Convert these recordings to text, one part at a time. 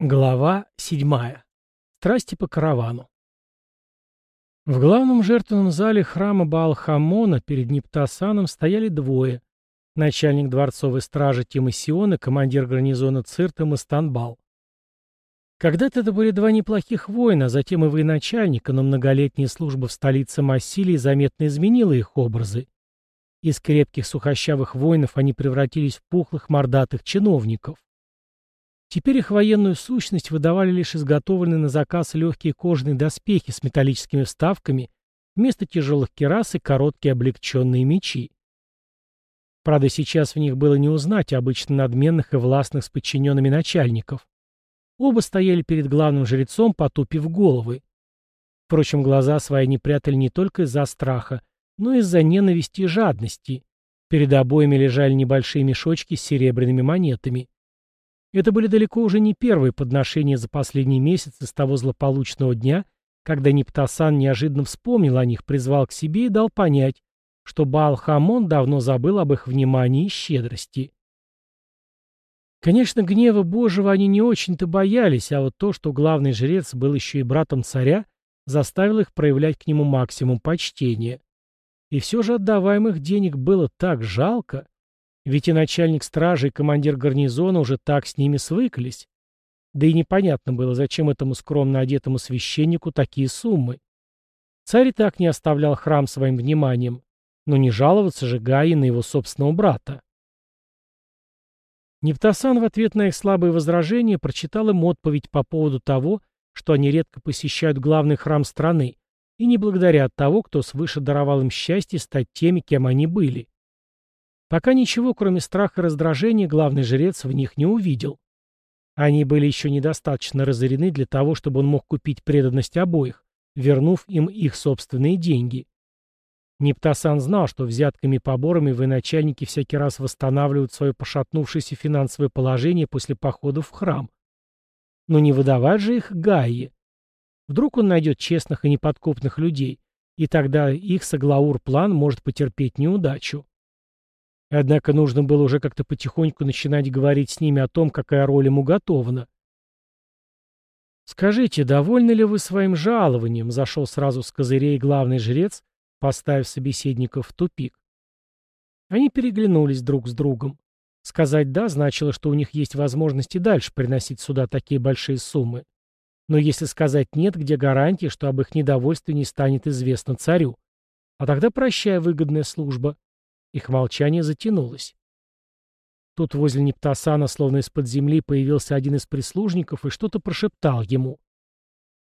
Глава 7. Страсти по каравану. В главном жертвенном зале храма Баал-Хамона перед Нептасаном стояли двое. Начальник дворцовой стражи Тимасион и командир гарнизона Цирта Мастанбал. Когда-то это были два неплохих воина, а затем и военачальника, но многолетняя служба в столице Массилии заметно изменила их образы. Из крепких сухощавых воинов они превратились в пухлых мордатых чиновников. Теперь их военную сущность выдавали лишь изготовленные на заказ легкие кожаные доспехи с металлическими вставками, вместо тяжелых керас и короткие облегченные мечи. Правда, сейчас в них было не узнать обычно надменных и властных с подчиненными начальников. Оба стояли перед главным жрецом, потупив головы. Впрочем, глаза свои не прятали не только из-за страха, но и из-за ненависти и жадности. Перед обоими лежали небольшие мешочки с серебряными монетами. Это были далеко уже не первые подношения за последний месяц с того злополучного дня, когда Нептасан неожиданно вспомнил о них, призвал к себе и дал понять, что Баал-Хамон давно забыл об их внимании и щедрости. Конечно, гнева Божьего они не очень-то боялись, а вот то, что главный жрец был еще и братом царя, заставило их проявлять к нему максимум почтения. И все же отдаваемых денег было так жалко, ведь и начальник стражи, и командир гарнизона уже так с ними свыклись. Да и непонятно было, зачем этому скромно одетому священнику такие суммы. Царь и так не оставлял храм своим вниманием, но не жаловаться же Гаи на его собственного брата. Нептасан в ответ на их слабые возражения прочитал им отповедь по поводу того, что они редко посещают главный храм страны, и не благодарят того, кто свыше даровал им счастье стать теми, кем они были. Пока ничего, кроме страха и раздражения, главный жрец в них не увидел. Они были еще недостаточно разорены для того, чтобы он мог купить преданность обоих, вернув им их собственные деньги. Нептасан знал, что взятками и поборами военачальники всякий раз восстанавливают свое пошатнувшееся финансовое положение после походов в храм. Но не выдавать же их Гайе. Вдруг он найдет честных и неподкупных людей, и тогда их Саглаур-план может потерпеть неудачу. Однако нужно было уже как-то потихоньку начинать говорить с ними о том, какая роль ему готована. «Скажите, довольны ли вы своим жалованием?» — зашел сразу с козырей главный жрец, поставив собеседников в тупик. Они переглянулись друг с другом. Сказать «да» значило, что у них есть возможность и дальше приносить сюда такие большие суммы. Но если сказать «нет», где гарантия, что об их недовольстве не станет известно царю? А тогда прощай выгодная служба. Их молчание затянулось. Тут возле Нептасана, словно из-под земли, появился один из прислужников и что-то прошептал ему.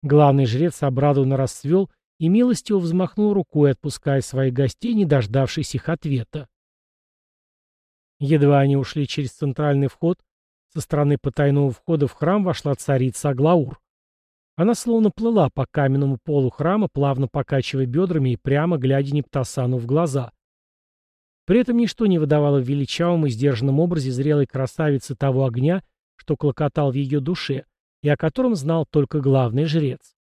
Главный жрец обрадованно расцвел и милостиво взмахнул рукой, отпуская своих гостей, не дождавшись их ответа. Едва они ушли через центральный вход, со стороны потайного входа в храм вошла царица Аглаур. Она словно плыла по каменному полу храма, плавно покачивая бедрами и прямо глядя Нептасану в глаза. При этом ничто не выдавало в величавом и сдержанном образе зрелой красавицы того огня, что клокотал в ее душе, и о котором знал только главный жрец.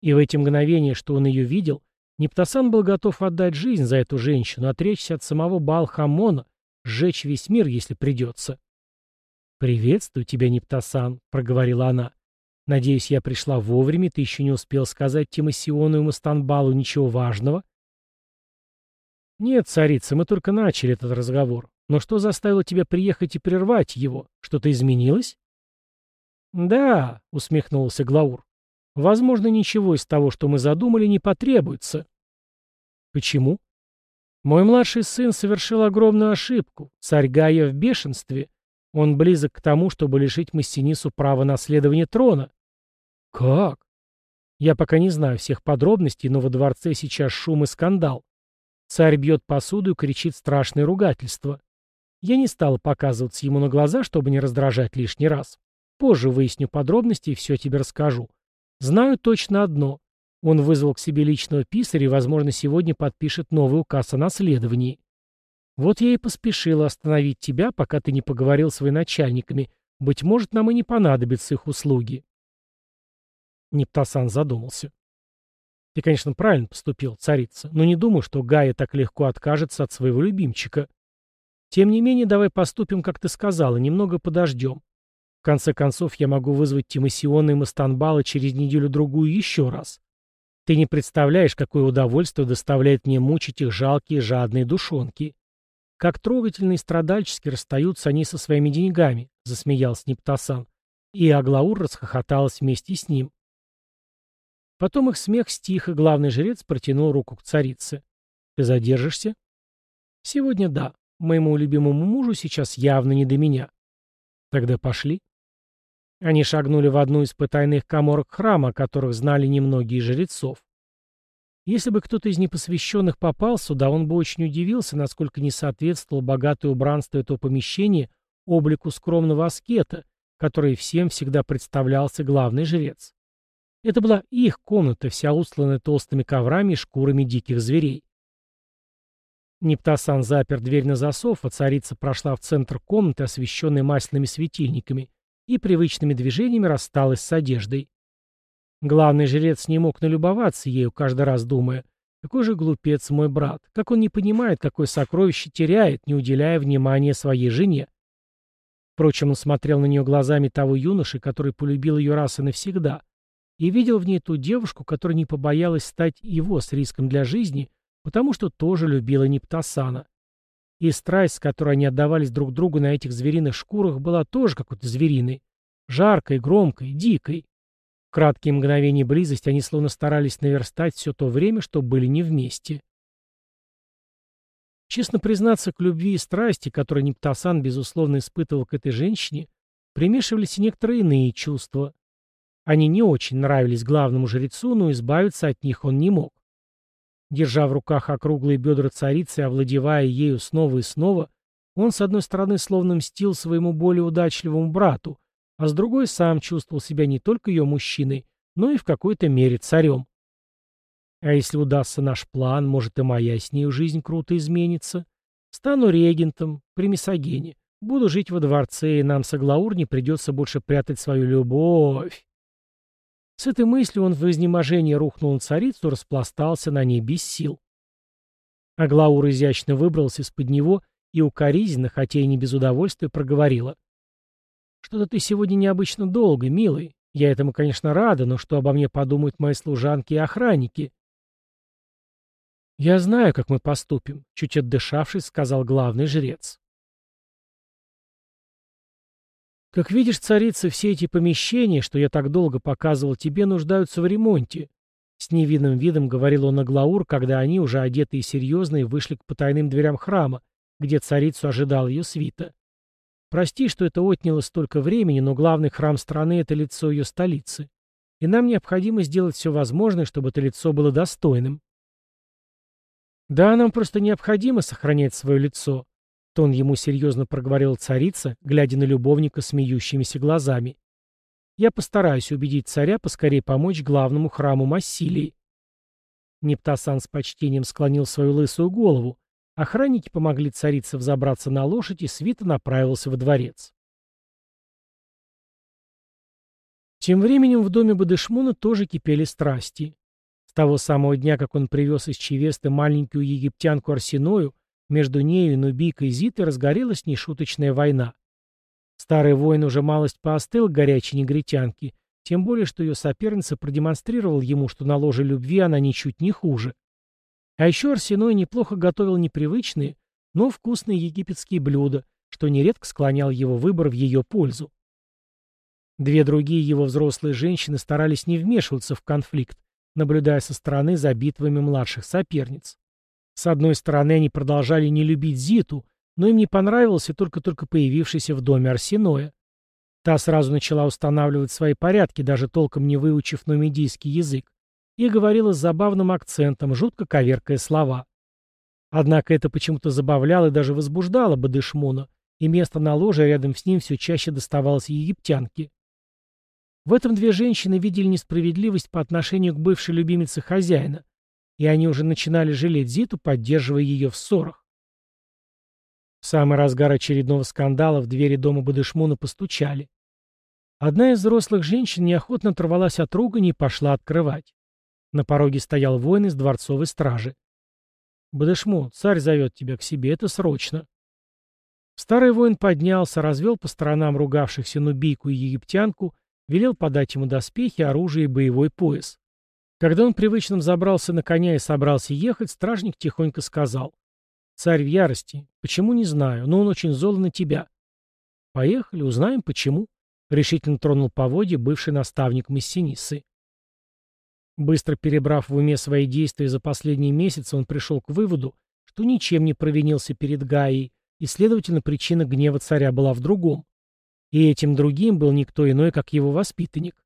И в эти мгновения, что он ее видел, Нептасан был готов отдать жизнь за эту женщину, отречься от самого Балхамона, сжечь весь мир, если придется. «Приветствую тебя, Нептасан», — проговорила она. «Надеюсь, я пришла вовремя, ты еще не успел сказать Тимосиону и Мастанбалу ничего важного?» «Нет, царица, мы только начали этот разговор. Но что заставило тебя приехать и прервать его? Что-то изменилось?» «Да», — усмехнулся Глаур. «Возможно, ничего из того, что мы задумали, не потребуется». «Почему?» «Мой младший сын совершил огромную ошибку. Царь Гая в бешенстве. Он близок к тому, чтобы лишить Массинису права наследования трона». «Как?» «Я пока не знаю всех подробностей, но во дворце сейчас шум и скандал. Царь бьет посуду и кричит страшное ругательство. Я не стал показываться ему на глаза, чтобы не раздражать лишний раз. Позже выясню подробности и все тебе расскажу. Знаю точно одно. Он вызвал к себе личного писаря и, возможно, сегодня подпишет новый указ о наследовании. Вот я и поспешила остановить тебя, пока ты не поговорил с военачальниками. Быть может, нам и не понадобятся их услуги. Нептасан задумался. Ты, конечно, правильно поступил, царица, но не думаю, что Гая так легко откажется от своего любимчика. Тем не менее, давай поступим, как ты сказала, немного подождем. конце концов, я могу вызвать Тимосиона и Мастанбала через неделю-другую еще раз. Ты не представляешь, какое удовольствие доставляет мне мучить их жалкие жадные душонки. Как трогательно и страдальчески расстаются они со своими деньгами, — засмеялся Нептасан. И Аглаур расхохоталась вместе с ним. Потом их смех стих, и главный жрец протянул руку к царице. «Ты задержишься?» «Сегодня да. Моему любимому мужу сейчас явно не до меня». «Тогда пошли». Они шагнули в одну из потайных коморок храма, которых знали немногие жрецов. Если бы кто-то из непосвященных попал сюда, он бы очень удивился, насколько не соответствовало богатое убранство этого помещения облику скромного аскета, который всем всегда представлялся главный жрец. Это была их комната, вся устланная толстыми коврами и шкурами диких зверей. Нептасан запер дверь на засов, а царица прошла в центр комнаты, освещенной масляными светильниками, и привычными движениями рассталась с одеждой. Главный жрец не мог налюбоваться ею, каждый раз думая, какой же глупец мой брат, как он не понимает, какое сокровище теряет, не уделяя внимания своей жене. Впрочем, он смотрел на нее глазами того юноши, который полюбил ее раз и навсегда, и видел в ней ту девушку, которая не побоялась стать его с риском для жизни, потому что тоже любила Нептасана. И страсть, с которой они отдавались друг другу на этих звериных шкурах, была тоже какой-то звериной, жаркой, громкой, дикой. В краткие мгновения близости они словно старались наверстать все то время, что были не вместе. Честно признаться, к любви и страсти, которые Нептасан, безусловно, испытывал к этой женщине, примешивались и некоторые иные чувства. Они не очень нравились главному жрецу, но избавиться от них он не мог. Держа в руках округлые бедра царицы овладевая ею снова и снова, он, с одной стороны, словно мстил своему более удачливому брату, а с другой сам чувствовал себя не только ее мужчиной, но и в какой-то мере царем. А если удастся наш план, может и моя с нею жизнь круто изменится. Стану регентом при Мисогене, буду жить во дворце, и нам с Аглаур не придется больше прятать свою любовь. С этой мыслью он в изнеможении рухнул на царицу, распластался на ней без сил. Аглаур изящно выбрался из-под него и укоризненно, хотя и не без удовольствия, проговорила. «Что-то ты сегодня необычно долго, милый. Я этому, конечно, рада, но что обо мне подумают мои служанки и охранники?» «Я знаю, как мы поступим», — чуть отдышавшись, сказал главный жрец. Как видишь, царица, все эти помещения, что я так долго показывал тебе, нуждаются в ремонте. С невинным видом говорил он Аглаур, когда они, уже одетые и серьезные, вышли к потайным дверям храма, где царицу ожидал ее свита. Прости, что это отняло столько времени, но главный храм страны — это лицо ее столицы. И нам необходимо сделать все возможное, чтобы это лицо было достойным. Да, нам просто необходимо сохранять свое лицо, Тон ему серьезно проговорила царица, глядя на любовника смеющимися глазами. «Я постараюсь убедить царя поскорее помочь главному храму Массилии». Нептасан с почтением склонил свою лысую голову. Охранники помогли царице взобраться на лошадь, и свита направился во дворец. Тем временем в доме Бадышмуна тоже кипели страсти. С того самого дня, как он привез из Чевесты маленькую египтянку Арсеною, между нею и Нубикой Зитой разгорелась нешуточная война. Старый воин уже малость поостыл к горячей негритянке, тем более, что ее соперница продемонстрировал ему, что на ложе любви она ничуть не хуже. А еще Арсеной неплохо готовил непривычные, но вкусные египетские блюда, что нередко склонял его выбор в ее пользу. Две другие его взрослые женщины старались не вмешиваться в конфликт, наблюдая со стороны за битвами младших соперниц. С одной стороны, они продолжали не любить Зиту, но им не понравился только-только появившийся в доме Арсеноя. Та сразу начала устанавливать свои порядки, даже толком не выучив нумидийский язык, и говорила с забавным акцентом, жутко коверкая слова. Однако это почему-то забавляло и даже возбуждало Бадышмуна, и место на ложе рядом с ним все чаще доставалось египтянке. В этом две женщины видели несправедливость по отношению к бывшей любимице хозяина, и они уже начинали жалеть Зиту, поддерживая ее в ссорах. В самый разгар очередного скандала в двери дома Бадышмуна постучали. Одна из взрослых женщин неохотно оторвалась от ругани и пошла открывать. На пороге стоял воин из дворцовой стражи. «Бадышмун, царь зовет тебя к себе, это срочно». Старый воин поднялся, развел по сторонам ругавшихся нубийку и египтянку, велел подать ему доспехи, оружие и боевой пояс. Когда он привычно забрался на коня и собрался ехать, стражник тихонько сказал. «Царь в ярости. Почему, не знаю, но он очень зол на тебя». «Поехали, узнаем, почему», — решительно тронул поводья бывший наставник Массинисы. Быстро перебрав в уме свои действия за последние месяцы, он пришел к выводу, что ничем не провинился перед Гаей, и, следовательно, причина гнева царя была в другом. И этим другим был никто иной, как его воспитанник.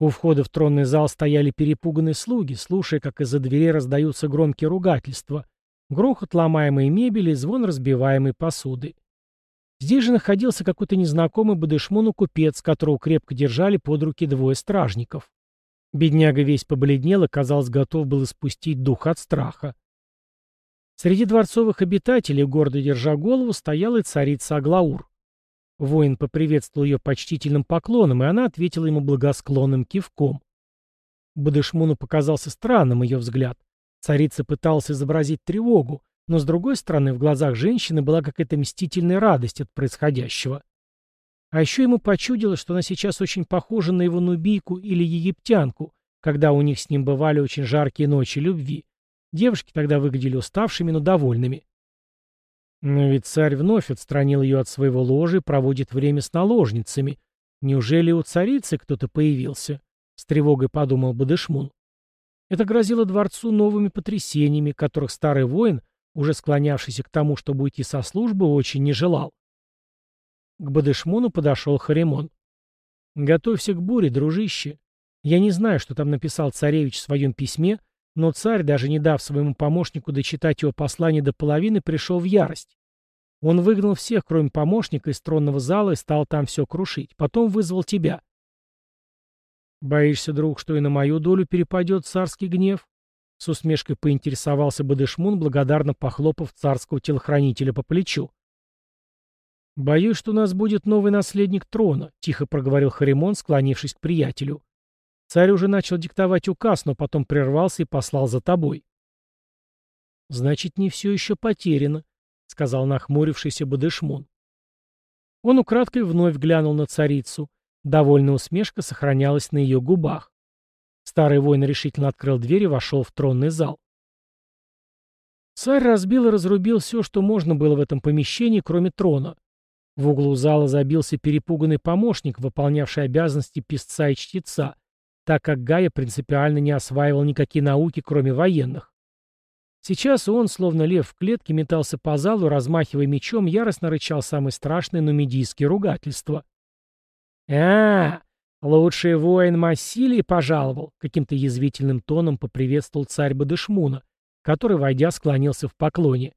У входа в тронный зал стояли перепуганные слуги, слушая, как из-за дверей раздаются громкие ругательства, грохот ломаемой мебели, звон разбиваемой посуды. Здесь же находился какой-то незнакомый Бадышмуну купец, которого крепко держали под руки двое стражников. Бедняга весь побледнел и, казалось, готов был испустить дух от страха. Среди дворцовых обитателей, гордо держа голову, стояла и царица Аглаур. Воин поприветствовал ее почтительным поклоном, и она ответила ему благосклонным кивком. Бадышмуну показался странным ее взгляд. Царица пыталась изобразить тревогу, но, с другой стороны, в глазах женщины была какая-то мстительная радость от происходящего. А еще ему почудилось, что она сейчас очень похожа на его нубийку или египтянку, когда у них с ним бывали очень жаркие ночи любви. Девушки тогда выглядели уставшими, но довольными. Но ведь царь вновь отстранил ее от своего ложа и проводит время с наложницами. Неужели у царицы кто-то появился? С тревогой подумал Бадышмун. Это грозило дворцу новыми потрясениями, которых старый воин, уже склонявшийся к тому, чтобы уйти со службы, очень не желал. К Бадышмуну подошел Харимон. «Готовься к буре, дружище. Я не знаю, что там написал царевич в своем письме, но царь, даже не дав своему помощнику дочитать его послание до половины, пришел в ярость. Он выгнал всех, кроме помощника, из тронного зала и стал там все крушить. Потом вызвал тебя. «Боишься, друг, что и на мою долю перепадет царский гнев?» С усмешкой поинтересовался Бадышмун, благодарно похлопав царского телохранителя по плечу. «Боюсь, что у нас будет новый наследник трона», — тихо проговорил Харимон, склонившись к приятелю. Царь уже начал диктовать указ, но потом прервался и послал за тобой. «Значит, не все еще потеряно», — сказал нахмурившийся Бадышмун. Он украдкой вновь глянул на царицу. Довольная усмешка сохранялась на ее губах. Старый воин решительно открыл дверь и вошел в тронный зал. Царь разбил и разрубил все, что можно было в этом помещении, кроме трона. В углу зала забился перепуганный помощник, выполнявший обязанности писца и чтеца, так как Гая принципиально не осваивал никакие науки, кроме военных. Сейчас он, словно лев в клетке, метался по залу, размахивая мечом, яростно рычал самые страшные нумидийские ругательства. а, лучший воин Массилий пожаловал!» — каким-то язвительным тоном поприветствовал царь Бадышмуна, который, войдя, склонился в поклоне.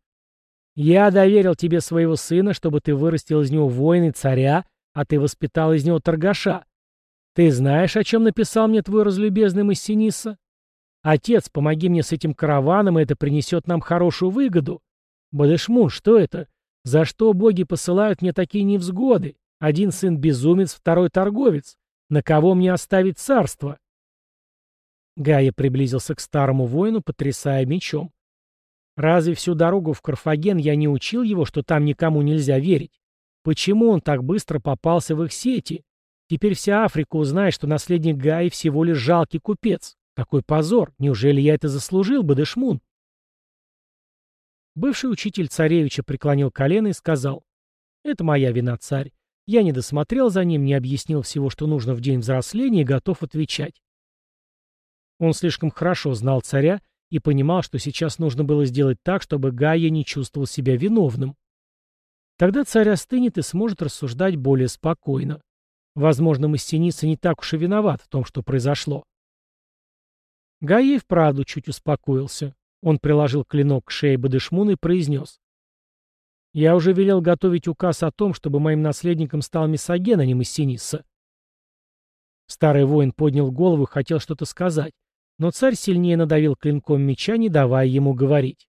«Я доверил тебе своего сына, чтобы ты вырастил из него воина и царя, а ты воспитал из него торгаша. Ты знаешь, о чем написал мне твой разлюбезный Массиниса? Отец, помоги мне с этим караваном, и это принесет нам хорошую выгоду. Бадышмун, что это? За что боги посылают мне такие невзгоды? Один сын безумец, второй торговец. На кого мне оставить царство? Гая приблизился к старому воину, потрясая мечом. Разве всю дорогу в Карфаген я не учил его, что там никому нельзя верить? Почему он так быстро попался в их сети? Теперь вся Африка узнает, что наследник Гаи всего лишь жалкий купец. Какой позор! Неужели я это заслужил, Бадышмун? Бывший учитель царевича преклонил колено и сказал, «Это моя вина, царь. Я не досмотрел за ним, не объяснил всего, что нужно в день взросления, и готов отвечать». Он слишком хорошо знал царя и понимал, что сейчас нужно было сделать так, чтобы Гая не чувствовал себя виновным. Тогда царь остынет и сможет рассуждать более спокойно. Возможно, Мастеница не так уж и виноват в том, что произошло. Гаев, правду, чуть успокоился. Он приложил клинок к шее Бадышмуна и произнес. «Я уже велел готовить указ о том, чтобы моим наследником стал Мисоген, а не Массиниса». Старый воин поднял голову и хотел что-то сказать, но царь сильнее надавил клинком меча, не давая ему говорить.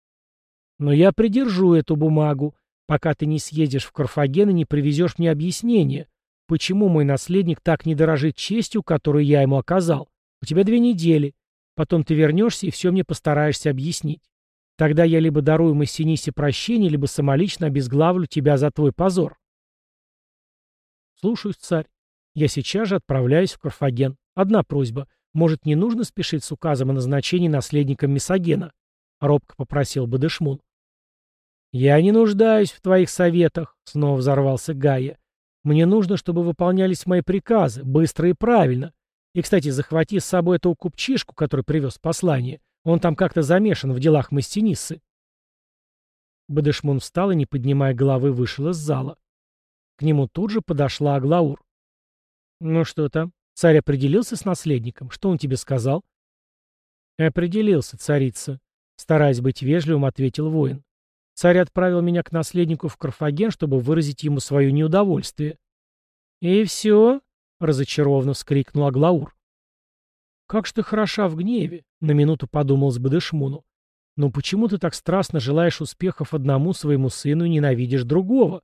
«Но я придержу эту бумагу, пока ты не съездишь в Карфаген и не привезешь мне объяснение, Почему мой наследник так не дорожит честью, которую я ему оказал? У тебя две недели. Потом ты вернешься и все мне постараешься объяснить. Тогда я либо дарую Массинисе прощение, либо самолично обезглавлю тебя за твой позор. Слушаюсь, царь. Я сейчас же отправляюсь в Карфаген. Одна просьба. Может, не нужно спешить с указом о назначении наследником Месогена? Робко попросил Бадышмун. «Я не нуждаюсь в твоих советах», — снова взорвался Гая. «Мне нужно, чтобы выполнялись мои приказы, быстро и правильно. И, кстати, захвати с собой этого купчишку, который привез послание. Он там как-то замешан в делах Мастенисы». Бадышмун встал и, не поднимая головы, вышел из зала. К нему тут же подошла Аглаур. «Ну что там? Царь определился с наследником? Что он тебе сказал?» «Определился, царица», — стараясь быть вежливым, ответил воин. Царь отправил меня к наследнику в Карфаген, чтобы выразить ему свое неудовольствие. «И все?» — разочарованно вскрикнул Аглаур. «Как ж ты хороша в гневе!» — на минуту подумал с Бадышмуну. «Но почему ты так страстно желаешь успехов одному своему сыну и ненавидишь другого?»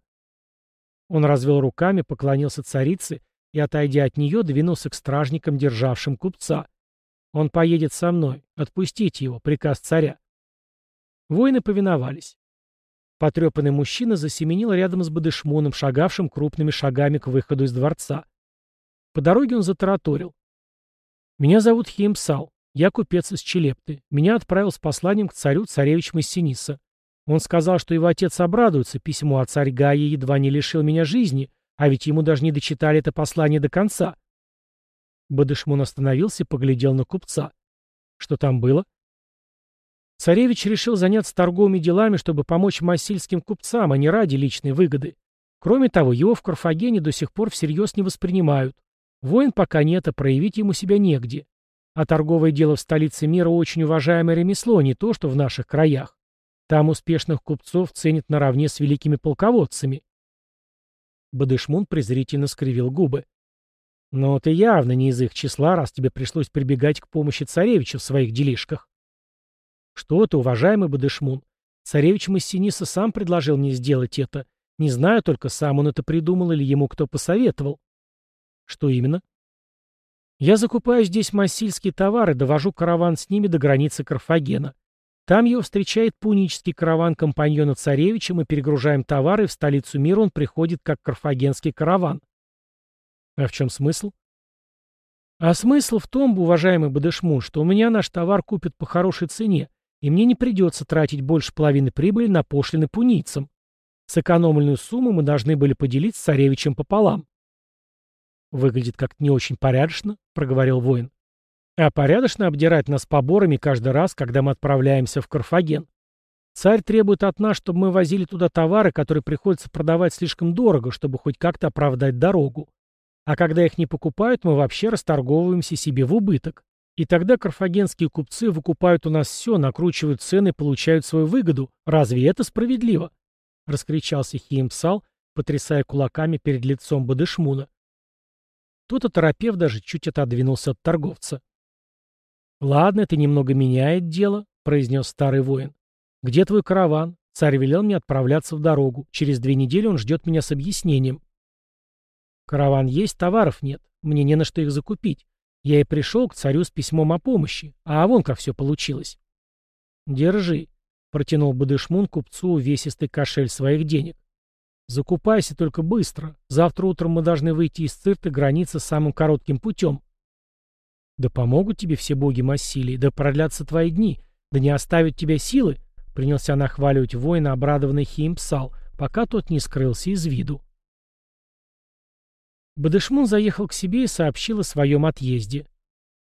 Он развел руками, поклонился царице и, отойдя от нее, двинулся к стражникам, державшим купца. «Он поедет со мной. Отпустите его. Приказ царя». Воины повиновались. Потрепанный мужчина засеменил рядом с Бадышмоном, шагавшим крупными шагами к выходу из дворца. По дороге он затараторил. «Меня зовут Химсал. Я купец из Челепты. Меня отправил с посланием к царю царевич Массиниса. Он сказал, что его отец обрадуется письму, а царь Гая едва не лишил меня жизни, а ведь ему даже не дочитали это послание до конца». Бадышмон остановился и поглядел на купца. «Что там было?» Царевич решил заняться торговыми делами, чтобы помочь массильским купцам, а не ради личной выгоды. Кроме того, его в Карфагене до сих пор всерьез не воспринимают. Воин пока нет, а проявить ему себя негде. А торговое дело в столице мира очень уважаемое ремесло, не то, что в наших краях. Там успешных купцов ценят наравне с великими полководцами. Бадышмун презрительно скривил губы. «Но ты явно не из их числа, раз тебе пришлось прибегать к помощи царевича в своих делишках. «Что ты, уважаемый Бадышмун? Царевич Массиниса сам предложил мне сделать это. Не знаю только, сам он это придумал или ему кто посоветовал». «Что именно?» «Я закупаю здесь массильские товары, довожу караван с ними до границы Карфагена. Там его встречает пунический караван компаньона царевича, мы перегружаем товары, и в столицу мира он приходит как карфагенский караван». «А в чем смысл?» «А смысл в том, уважаемый Бадышмун, что у меня наш товар купят по хорошей цене, и мне не придется тратить больше половины прибыли на пошлины пунийцам. Сэкономленную сумму мы должны были поделить с царевичем пополам. «Выглядит как-то не очень порядочно», — проговорил воин. «А порядочно обдирать нас поборами каждый раз, когда мы отправляемся в Карфаген. Царь требует от нас, чтобы мы возили туда товары, которые приходится продавать слишком дорого, чтобы хоть как-то оправдать дорогу. А когда их не покупают, мы вообще расторговываемся себе в убыток. И тогда карфагенские купцы выкупают у нас все, накручивают цены и получают свою выгоду. Разве это справедливо? Раскричался Хиемпсал, потрясая кулаками перед лицом Бадышмуна. Тот, оторопев, даже чуть отодвинулся от торговца. «Ладно, это немного меняет дело», — произнес старый воин. «Где твой караван? Царь велел мне отправляться в дорогу. Через две недели он ждет меня с объяснением». «Караван есть, товаров нет. Мне не на что их закупить. Я и пришел к царю с письмом о помощи, а вон как все получилось. Держи, протянул Бадышмун купцу увесистый кошель своих денег. Закупайся только быстро. Завтра утром мы должны выйти из цирта границы самым коротким путем. Да помогут тебе все боги Массилии, да продлятся твои дни, да не оставят тебя силы, принялся нахваливать воина, обрадованный Химпсал, пока тот не скрылся из виду. Бадышмун заехал к себе и сообщил о своем отъезде.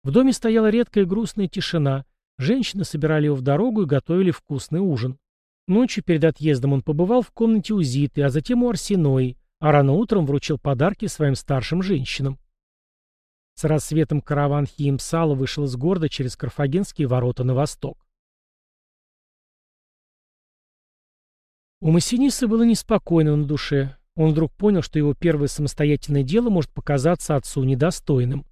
В доме стояла редкая грустная тишина. Женщины собирали его в дорогу и готовили вкусный ужин. Ночью перед отъездом он побывал в комнате у Зиты, а затем у Арсенои, а рано утром вручил подарки своим старшим женщинам. С рассветом караван Хиемсала вышел из города через Карфагенские ворота на восток. У Массиниса было неспокойно на душе. Он вдруг понял, что его первое самостоятельное дело может показаться отцу недостойным.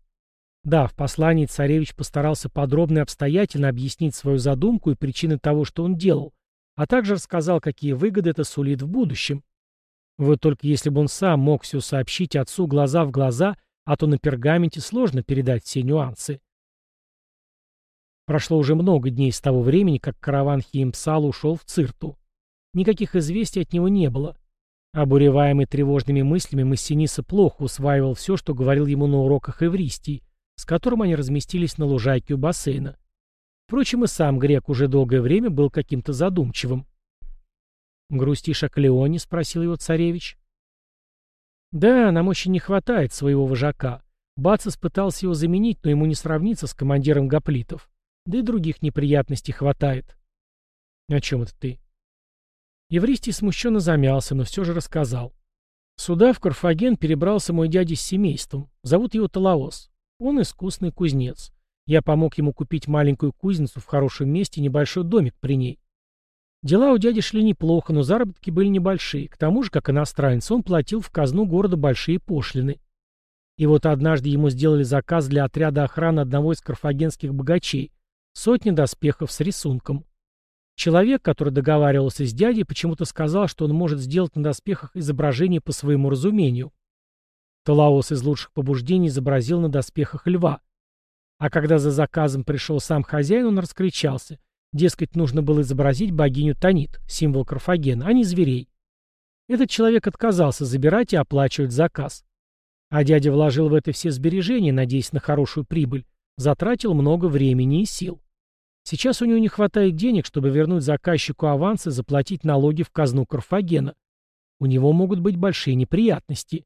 Да, в послании царевич постарался подробно и обстоятельно объяснить свою задумку и причины того, что он делал, а также рассказал, какие выгоды это сулит в будущем. Вот только если бы он сам мог все сообщить отцу глаза в глаза, а то на пергаменте сложно передать все нюансы. Прошло уже много дней с того времени, как караван Хиимпсала ушел в Цирту. Никаких известий от него не было. Обуреваемый тревожными мыслями, Массиниса плохо усваивал все, что говорил ему на уроках Эвристии, с которым они разместились на лужайке у бассейна. Впрочем, и сам грек уже долгое время был каким-то задумчивым. «Грустишь о Клеоне?» — спросил его царевич. «Да, нам очень не хватает своего вожака. Бацис пытался его заменить, но ему не сравниться с командиром гоплитов. Да и других неприятностей хватает». «О чем это ты?» Евристий смущенно замялся, но все же рассказал. Сюда, в Карфаген, перебрался мой дядя с семейством. Зовут его Талаос. Он искусный кузнец. Я помог ему купить маленькую кузницу в хорошем месте и небольшой домик при ней. Дела у дяди шли неплохо, но заработки были небольшие. К тому же, как иностранец, он платил в казну города большие пошлины. И вот однажды ему сделали заказ для отряда охраны одного из карфагенских богачей. Сотни доспехов с рисунком. Человек, который договаривался с дядей, почему-то сказал, что он может сделать на доспехах изображение по своему разумению. Талаос из лучших побуждений изобразил на доспехах льва. А когда за заказом пришел сам хозяин, он раскричался. Дескать, нужно было изобразить богиню Танит, символ Карфагена, а не зверей. Этот человек отказался забирать и оплачивать заказ. А дядя вложил в это все сбережения, надеясь на хорошую прибыль, затратил много времени и сил. Сейчас у него не хватает денег, чтобы вернуть заказчику аванс и заплатить налоги в казну Карфагена. У него могут быть большие неприятности.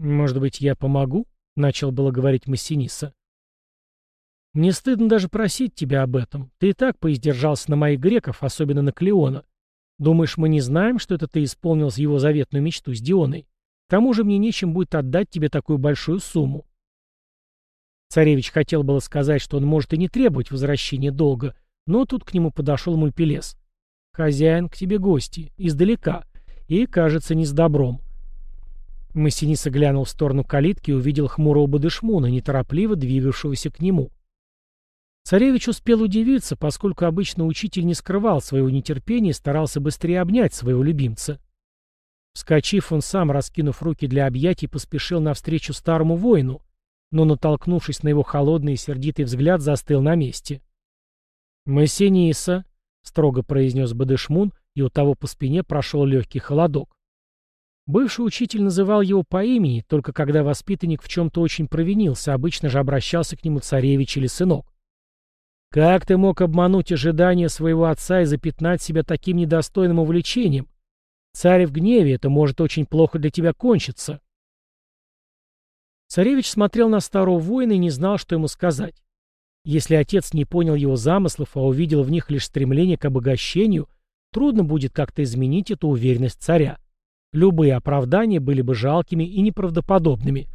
«Может быть, я помогу?» — начал было говорить Массиниса. «Мне стыдно даже просить тебя об этом. Ты и так поиздержался на моих греков, особенно на Клеона. Думаешь, мы не знаем, что это ты исполнил его заветную мечту с Дионой? К тому же мне нечем будет отдать тебе такую большую сумму». Царевич хотел было сказать, что он может и не требовать возвращения долга, но тут к нему подошел Мульпелес. «Хозяин, к тебе гости, издалека, и, кажется, не с добром. Массиниса глянул в сторону калитки и увидел хмурого Бадышмуна, неторопливо двигавшегося к нему. Царевич успел удивиться, поскольку обычно учитель не скрывал своего нетерпения и старался быстрее обнять своего любимца. Вскочив, он сам, раскинув руки для объятий, поспешил навстречу старому воину, но, натолкнувшись на его холодный и сердитый взгляд, застыл на месте. «Массиниса», — строго произнес Бадышмун, и у того по спине прошел легкий холодок. Бывший учитель называл его по имени, только когда воспитанник в чем-то очень провинился, обычно же обращался к нему царевич или сынок. «Как ты мог обмануть ожидания своего отца и запятнать себя таким недостойным увлечением? Царь в гневе, это может очень плохо для тебя кончиться». Царевич смотрел на старого воина и не знал, что ему сказать. Если отец не понял его замыслов, а увидел в них лишь стремление к обогащению, трудно будет как-то изменить эту уверенность царя. Любые оправдания были бы жалкими и неправдоподобными.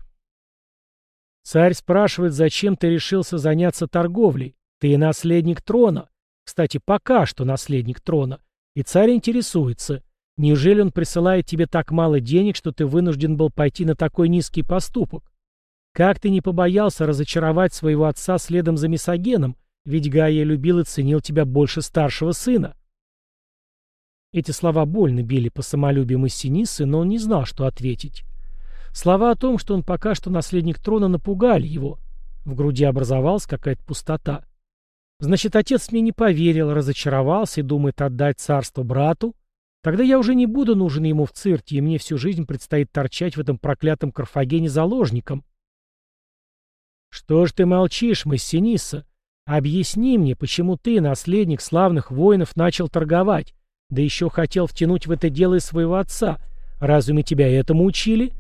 Царь спрашивает, зачем ты решился заняться торговлей? Ты наследник трона. Кстати, пока что наследник трона. И царь интересуется, неужели он присылает тебе так мало денег, что ты вынужден был пойти на такой низкий поступок? Как ты не побоялся разочаровать своего отца следом за Мисогеном, ведь Гая любил и ценил тебя больше старшего сына? Эти слова больно били по самолюбию Массинисы, но он не знал, что ответить. Слова о том, что он пока что наследник трона, напугали его. В груди образовалась какая-то пустота. Значит, отец мне не поверил, разочаровался и думает отдать царство брату? Тогда я уже не буду нужен ему в цирке, и мне всю жизнь предстоит торчать в этом проклятом Карфагене заложником. Что ж ты молчишь, Массиниса? Объясни мне, почему ты, наследник славных воинов, начал торговать? Да еще хотел втянуть в это дело и своего отца. Разве тебя этому учили?»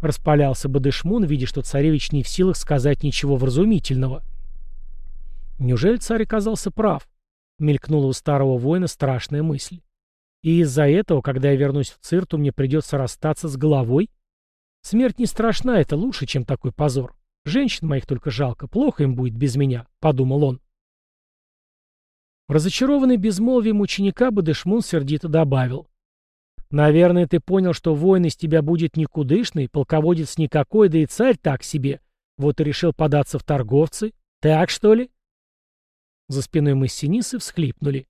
Распалялся Бадышмун, видя, что царевич не в силах сказать ничего вразумительного. Неужели царь оказался прав? Мелькнула у старого воина страшная мысль. И из-за этого, когда я вернусь в Цирту, мне придется расстаться с головой? Смерть не страшна, это лучше, чем такой позор. Женщин моих только жалко, плохо им будет без меня, — подумал он. Разочарованный безмолвием ученика Бадышмун сердито добавил. «Наверное, ты понял, что воин из тебя будет никудышный, полководец никакой, да и царь так себе. Вот и решил податься в торговцы. Так, что ли?» За спиной Массинисы всхлипнули.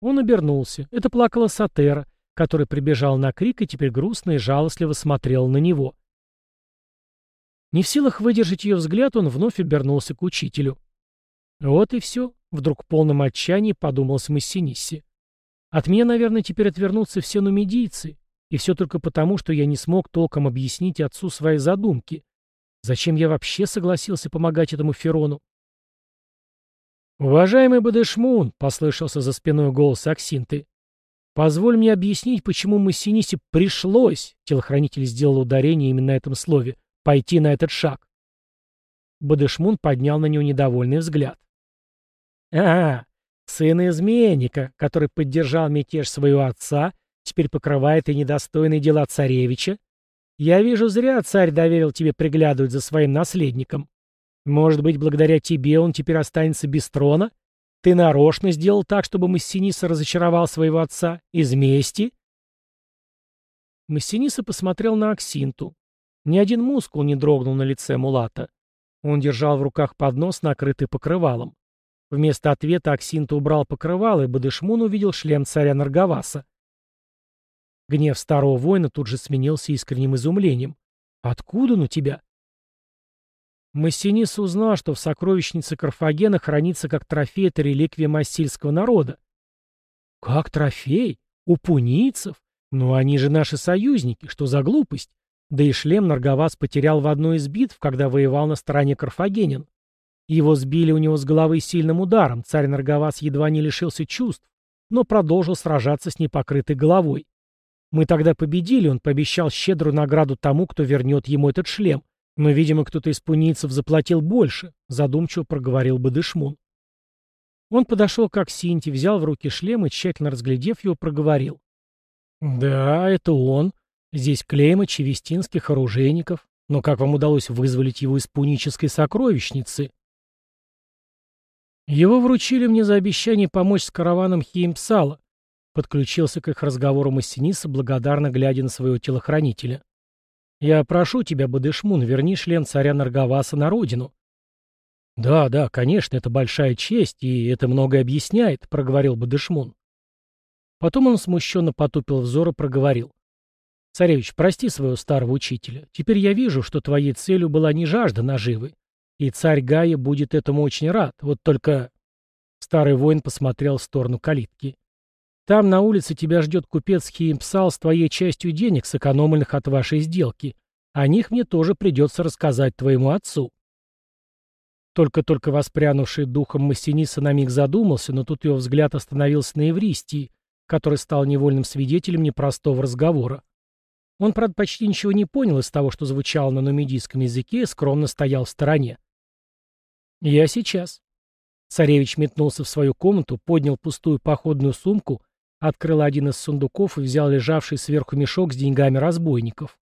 Он обернулся. Это плакала Сатера, который прибежал на крик и теперь грустно и жалостливо смотрел на него. Не в силах выдержать ее взгляд, он вновь обернулся к учителю. Вот и все, вдруг в полном отчаянии подумалось Массинисси. От меня, наверное, теперь отвернутся все нумидийцы, и все только потому, что я не смог толком объяснить отцу свои задумки. Зачем я вообще согласился помогать этому Ферону? «Уважаемый Бадешмун», — послышался за спиной голос Аксинты, — «позволь мне объяснить, почему Массинисе пришлось», — телохранитель сделал ударение именно на этом слове, — «пойти на этот шаг». Бадешмун поднял на него недовольный взгляд. «А, сын изменника, который поддержал мятеж своего отца, теперь покрывает и недостойные дела царевича? Я вижу, зря царь доверил тебе приглядывать за своим наследником. Может быть, благодаря тебе он теперь останется без трона? Ты нарочно сделал так, чтобы Массиниса разочаровал своего отца? Из мести?» Массиниса посмотрел на Аксинту. Ни один мускул не дрогнул на лице Мулата. Он держал в руках поднос, накрытый покрывалом. Вместо ответа Аксинта убрал покрывало, и Бадышмун увидел шлем царя Наргаваса. Гнев старого воина тут же сменился искренним изумлением. «Откуда он у тебя?» Массинис узнал, что в сокровищнице Карфагена хранится как трофей эта реликвия массильского народа. «Как трофей? У пунийцев? Ну они же наши союзники, что за глупость? Да и шлем Наргавас потерял в одной из битв, когда воевал на стороне карфагенин. Его сбили у него с головы сильным ударом, царь Наргавас едва не лишился чувств, но продолжил сражаться с непокрытой головой. Мы тогда победили, он пообещал щедрую награду тому, кто вернет ему этот шлем. Но, видимо, кто-то из пунийцев заплатил больше, задумчиво проговорил Бадышмун. Он подошел к Аксинте, взял в руки шлем и, тщательно разглядев его, проговорил. «Да, это он. Здесь клейма чевестинских оружейников. Но как вам удалось вызволить его из пунической сокровищницы?» Его вручили мне за обещание помочь с караваном Хиемпсала. Подключился к их разговору Массиниса, благодарно глядя на своего телохранителя. «Я прошу тебя, Бадышмун, верни шлем царя Наргаваса на родину». «Да, да, конечно, это большая честь, и это многое объясняет», — проговорил Бадышмун. Потом он смущенно потупил взор и проговорил. «Царевич, прости своего старого учителя. Теперь я вижу, что твоей целью была не жажда наживы, и царь Гая будет этому очень рад. Вот только...» Старый воин посмотрел в сторону калитки. «Там на улице тебя ждет купец Хиемпсал с твоей частью денег, сэкономленных от вашей сделки. О них мне тоже придется рассказать твоему отцу». Только-только воспрянувший духом Массиниса на миг задумался, но тут его взгляд остановился на Евристии, который стал невольным свидетелем непростого разговора. Он, правда, почти ничего не понял из того, что звучало на нумидийском языке, и скромно стоял в стороне. «Я сейчас». Царевич метнулся в свою комнату, поднял пустую походную сумку, открыл один из сундуков и взял лежавший сверху мешок с деньгами разбойников.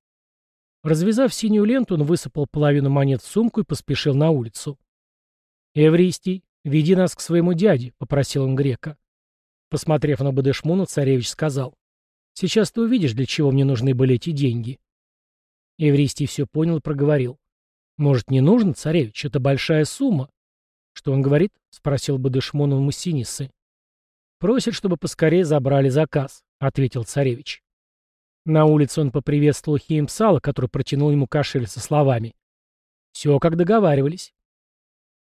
Развязав синюю ленту, он высыпал половину монет в сумку и поспешил на улицу. «Эвристий, веди нас к своему дяде», — попросил он грека. Посмотрев на Бадышмуна, царевич сказал, «Сейчас ты увидишь, для чего мне нужны были эти деньги». Евристий все понял и проговорил. «Может, не нужно, царевич? Это большая сумма». «Что он говорит?» — спросил Бадышмон у Массинисы. «Просит, чтобы поскорее забрали заказ», — ответил царевич. На улице он поприветствовал Хеймсала, который протянул ему кошель со словами. «Все, как договаривались».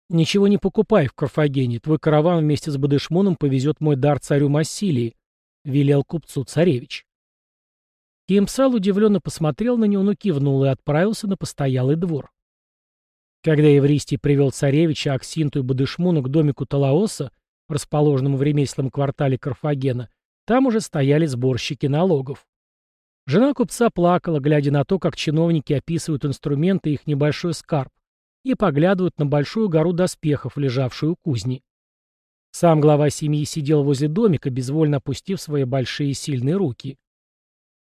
«Ничего не покупай в Карфагене. Твой караван вместе с Бадышмоном повезет мой дар царю Массилии», — велел купцу царевич. Хеймсал удивленно посмотрел на него, но кивнул и отправился на постоялый двор. Когда Евристий привел царевича, Аксинту и Бадышмуну к домику Талаоса, расположенному в ремесленном квартале Карфагена, там уже стояли сборщики налогов. Жена купца плакала, глядя на то, как чиновники описывают инструменты и их небольшой скарб, и поглядывают на большую гору доспехов, лежавшую у кузни. Сам глава семьи сидел возле домика, безвольно опустив свои большие сильные руки.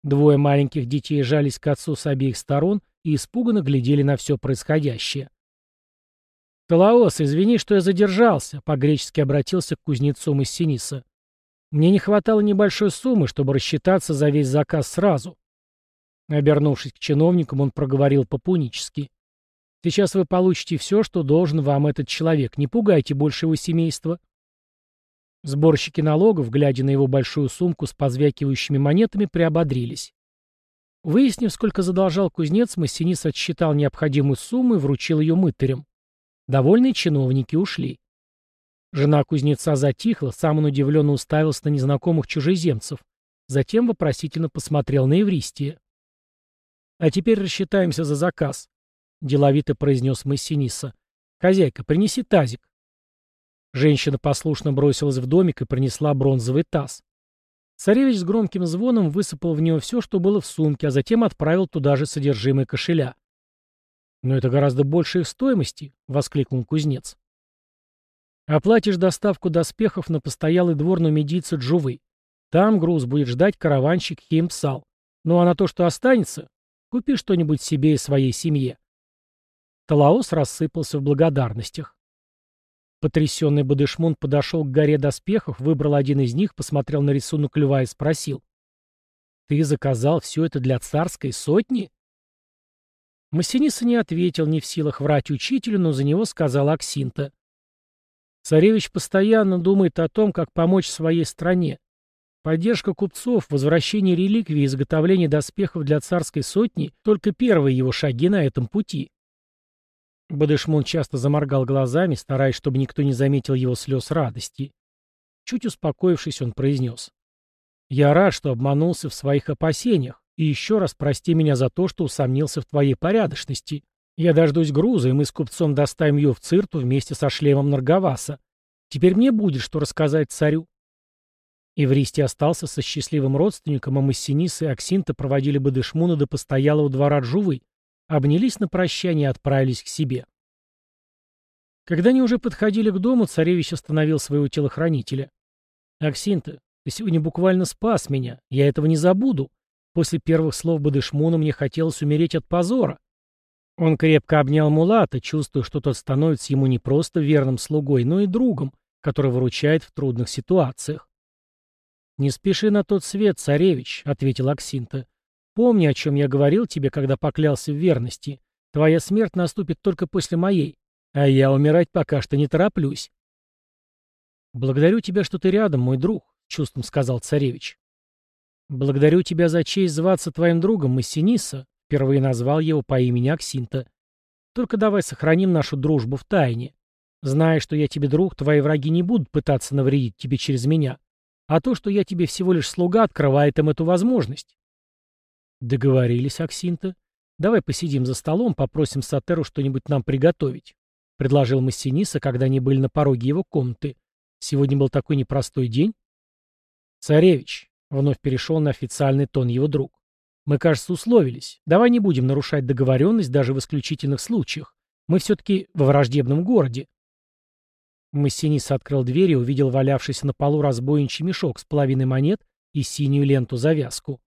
Двое маленьких детей жались к отцу с обеих сторон и испуганно глядели на все происходящее. «Талаос, извини, что я задержался», — по-гречески обратился к кузнецу из Синиса. «Мне не хватало небольшой суммы, чтобы рассчитаться за весь заказ сразу». Обернувшись к чиновникам, он проговорил по-пунически. «Сейчас вы получите все, что должен вам этот человек. Не пугайте больше его семейства». Сборщики налогов, глядя на его большую сумку с позвякивающими монетами, приободрились. Выяснив, сколько задолжал кузнец, Массинис отсчитал необходимую сумму и вручил ее мытарям. Довольные чиновники ушли. Жена кузнеца затихла, сам он удивленно уставился на незнакомых чужеземцев. Затем вопросительно посмотрел на Евристия. «А теперь рассчитаемся за заказ», — деловито произнес Массиниса. «Хозяйка, принеси тазик». Женщина послушно бросилась в домик и принесла бронзовый таз. Царевич с громким звоном высыпал в него все, что было в сумке, а затем отправил туда же содержимое кошеля. «Но это гораздо больше их стоимости», — воскликнул кузнец. «Оплатишь доставку доспехов на постоялый двор нумидийца Джувы. Там груз будет ждать караванщик Химпсал. Ну а на то, что останется, купи что-нибудь себе и своей семье». Талаос рассыпался в благодарностях. Потрясенный Бадышмун подошел к горе доспехов, выбрал один из них, посмотрел на рисунок льва и спросил. «Ты заказал все это для царской сотни?» Массиниса не ответил, не в силах врать учителю, но за него сказал Аксинта. «Царевич постоянно думает о том, как помочь своей стране. Поддержка купцов, возвращение реликвий изготовление доспехов для царской сотни — только первые его шаги на этом пути. Бадышмун часто заморгал глазами, стараясь, чтобы никто не заметил его слез радости. Чуть успокоившись, он произнес. «Я рад, что обманулся в своих опасениях, и еще раз прости меня за то, что усомнился в твоей порядочности. Я дождусь груза, и мы с купцом доставим ее в Цирту вместе со шлемом Наргаваса. Теперь мне будет что рассказать царю». Ивристий остался со счастливым родственником, а Массинис и Аксинта проводили Бадышмуна до постоялого двора Джувы, обнялись на прощание и отправились к себе. Когда они уже подходили к дому, царевич остановил своего телохранителя. «Аксинта, ты сегодня буквально спас меня. Я этого не забуду. После первых слов Бадышмуна мне хотелось умереть от позора». Он крепко обнял Мулата, чувствуя, что тот становится ему не просто верным слугой, но и другом, который выручает в трудных ситуациях. «Не спеши на тот свет, царевич», — ответил Аксинта. Помни, о чем я говорил тебе, когда поклялся в верности. Твоя смерть наступит только после моей, а я умирать пока что не тороплюсь. «Благодарю тебя, что ты рядом, мой друг», — чувством сказал царевич. «Благодарю тебя за честь зваться твоим другом, Массиниса», — впервые назвал его по имени Аксинта. «Только давай сохраним нашу дружбу в тайне. Зная, что я тебе друг, твои враги не будут пытаться навредить тебе через меня. А то, что я тебе всего лишь слуга, открывает им эту возможность. Договорились, Аксинта. Давай посидим за столом, попросим Сатеру что-нибудь нам приготовить. Предложил Массиниса, когда они были на пороге его комнаты. Сегодня был такой непростой день. Царевич, вновь перешел на официальный тон его друг. Мы, кажется, условились. Давай не будем нарушать договоренность даже в исключительных случаях. Мы все-таки во враждебном городе. Массинис открыл дверь и увидел валявшийся на полу разбойничий мешок с половиной монет и синюю ленту-завязку.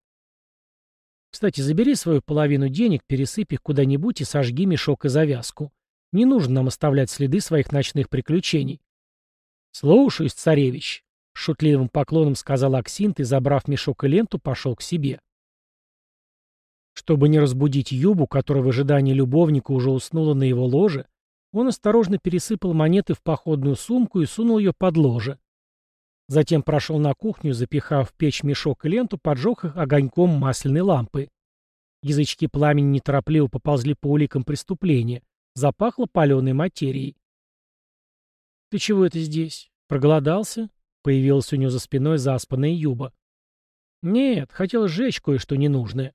Кстати, забери свою половину денег, пересыпь их куда-нибудь и сожги мешок и завязку. Не нужно нам оставлять следы своих ночных приключений. «Слушаюсь, царевич», — шутливым поклоном сказал Аксинт и, забрав мешок и ленту, пошел к себе. Чтобы не разбудить Юбу, которая в ожидании любовника уже уснула на его ложе, он осторожно пересыпал монеты в походную сумку и сунул ее под ложе. Затем прошел на кухню, запихав в печь мешок и ленту, поджег их огоньком масляной лампы. Язычки пламени неторопливо поползли по уликам преступления. Запахло паленой материей. «Ты чего это здесь? Проголодался?» Появилась у него за спиной заспанная Юба. «Нет, хотел сжечь кое-что ненужное».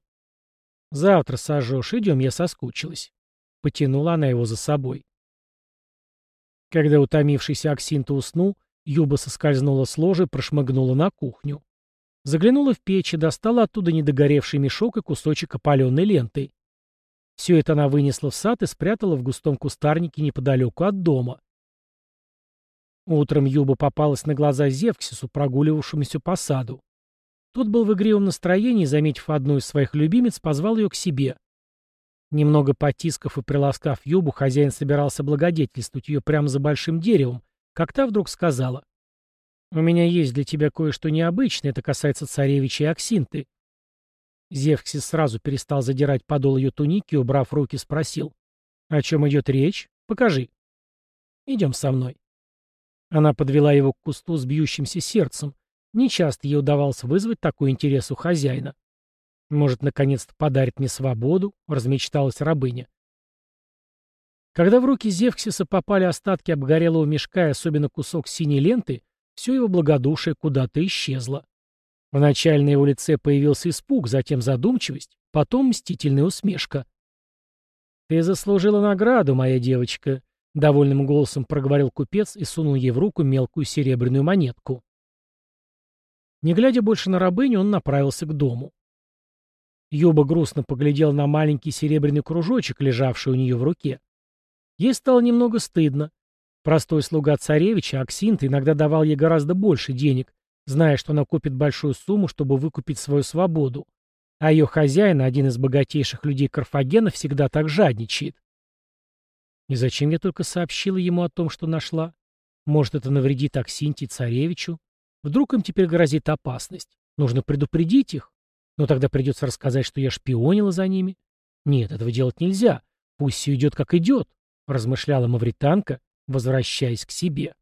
«Завтра сожжешь, идем, я соскучилась». Потянула она его за собой. Когда утомившийся Аксинта уснул, Юба соскользнула с ложи, прошмыгнула на кухню. Заглянула в печь и достала оттуда недогоревший мешок и кусочек опаленной ленты. Все это она вынесла в сад и спрятала в густом кустарнике неподалеку от дома. Утром Юба попалась на глаза Зевксису, прогуливавшемуся по саду. Тот был в игривом настроении заметив одну из своих любимец, позвал ее к себе. Немного потискав и приласкав Юбу, хозяин собирался благодетельствовать ее прямо за большим деревом, как та вдруг сказала. «У меня есть для тебя кое-что необычное, это касается царевича и Аксинты». Зевксис сразу перестал задирать подол ее туники убрав руки, спросил. «О чем идет речь? Покажи». «Идем со мной». Она подвела его к кусту с бьющимся сердцем. Нечасто ей удавалось вызвать такой интерес у хозяина. «Может, наконец-то подарит мне свободу?» — размечталась рабыня. Когда в руки Зевксиса попали остатки обгорелого мешка и особенно кусок синей ленты, все его благодушие куда-то исчезло. Вначале на его лице появился испуг, затем задумчивость, потом мстительная усмешка. «Ты заслужила награду, моя девочка», — довольным голосом проговорил купец и сунул ей в руку мелкую серебряную монетку. Не глядя больше на рабыню, он направился к дому. Юба грустно поглядел на маленький серебряный кружочек, лежавший у нее в руке. Ей стало немного стыдно. Простой слуга царевича, Аксинт, иногда давал ей гораздо больше денег, зная, что она купит большую сумму, чтобы выкупить свою свободу. А ее хозяин, один из богатейших людей Карфагена, всегда так жадничает. И зачем я только сообщила ему о том, что нашла? Может, это навредит Аксинте царевичу? Вдруг им теперь грозит опасность? Нужно предупредить их? Но тогда придется рассказать, что я шпионила за ними. Нет, этого делать нельзя. Пусть все идет, как идет размышляла мавританка, возвращаясь к себе.